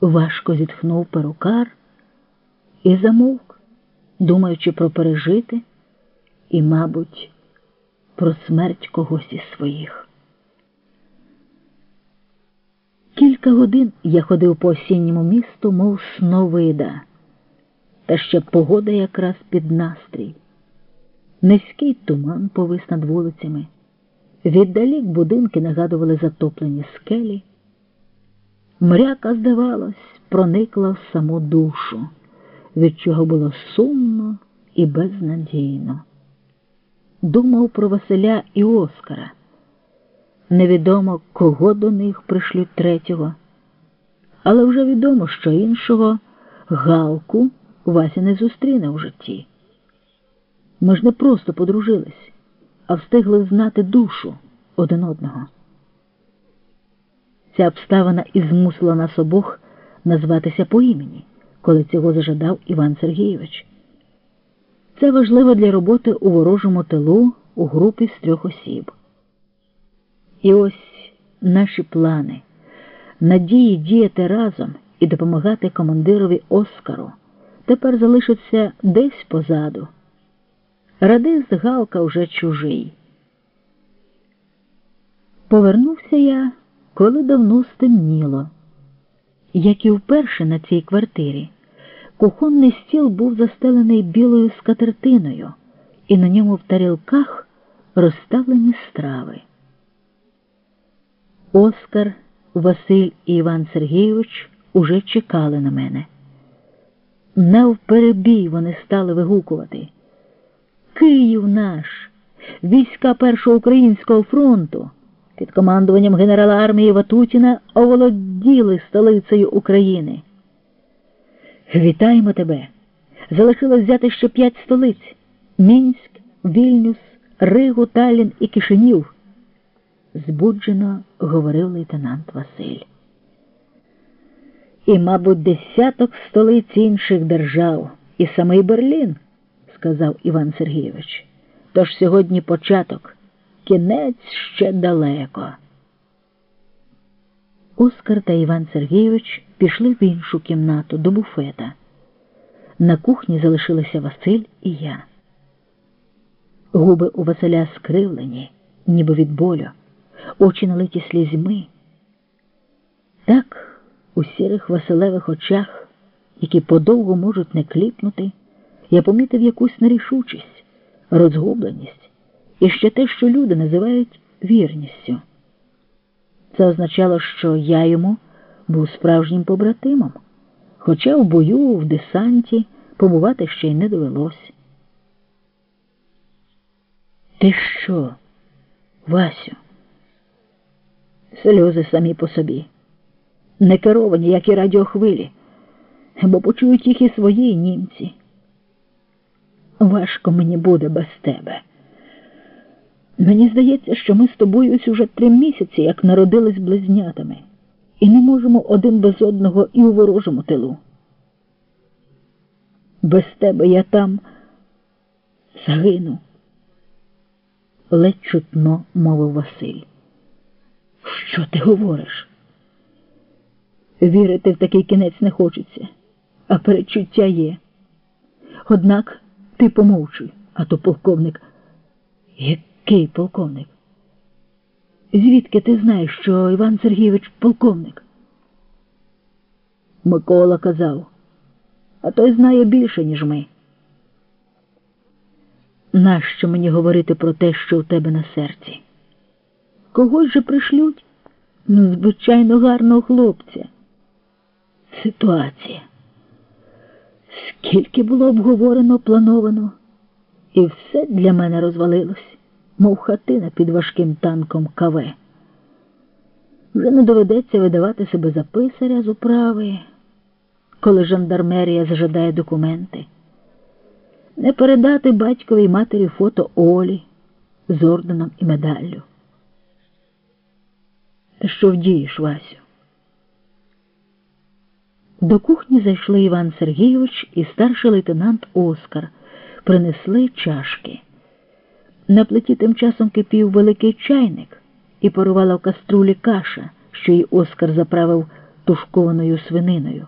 Важко зітхнув перукар і замовк, думаючи про пережити і, мабуть, про смерть когось із своїх. Кілька годин я ходив по осінньому місту, мов сновида, та ще погода якраз під настрій. Низький туман повис над вулицями. Віддалік будинки нагадували затоплені скелі. Мряка, здавалось, проникла в саму душу, від чого було сумно і безнадійно. Думав про Василя і Оскара. Невідомо, кого до них пришлють третього, але вже відомо, що іншого Галку Вася не зустріне у житті. Ми ж не просто подружились, а встигли знати душу один одного. Ця обставина і змусила нас обох назватися по імені, коли цього зажадав Іван Сергійович. Це важливо для роботи у ворожому тилу у групі з трьох осіб. І ось наші плани, надії діяти разом і допомагати командирові Оскару тепер залишаться десь позаду. Радист Галка вже чужий. Повернувся я, коли давно стемніло. Як і вперше на цій квартирі, кухонний стіл був застелений білою скатертиною, і на ньому в тарілках розставлені страви. Оскар, Василь і Іван Сергійович уже чекали на мене. Навперебій вони стали вигукувати. Київ наш, війська Першого українського фронту під командуванням генерала армії Ватутіна оволоділи столицею України. Вітаємо тебе! Залишилось взяти ще п'ять столиць Мінськ, Вільнюс, Ригу, Талін і Кишинів. Збуджено говорив лейтенант Василь. І, мабуть, десяток столиць інших держав, і самий Берлін, сказав Іван Сергійович. Тож сьогодні початок, кінець ще далеко. Оскар та Іван Сергійович пішли в іншу кімнату до буфета. На кухні залишилися Василь і я. Губи у Василя скривлені, ніби від болю, очі налиті слізьми. Так у сірих Василевих очах, які подовго можуть не кліпнути, я помітив якусь нерішучість, розгубленість і ще те, що люди називають вірністю. Це означало, що я йому був справжнім побратимом, хоча в бою, в десанті побувати ще й не довелось. Ти що, Васю? Сльози самі по собі не керовані, як і радіохвилі, бо почують їх і свої німці. Важко мені буде без тебе. Мені здається, що ми з тобою ось уже три місяці, як народились близнятами, і не можемо один без одного і у ворожому тилу. Без тебе я там загину, ледь чутно мовив Василь. Що ти говориш? Вірити в такий кінець не хочеться, а перечуття є. Однак ти помовчуй, а то полковник. Який полковник? Звідки ти знаєш, що Іван Сергійович полковник? Микола казав, а той знає більше, ніж ми. Нащо мені говорити про те, що у тебе на серці? Когось же пришлють? Ну, звичайно, гарного хлопця ситуація. Скільки було обговорено, плановано, і все для мене розвалилось, мов хатина під важким танком КВ. Вже не доведеться видавати себе за писаря з управи, коли жандармерія зажадає документи, не передати батьковій матері фото Олі з орденом і медаллю. Що вдієш, Васю? До кухні зайшли Іван Сергійович і старший лейтенант Оскар, принесли чашки. На плиті тим часом кипів великий чайник і порувала в каструлі каша, що й Оскар заправив тушкованою свининою.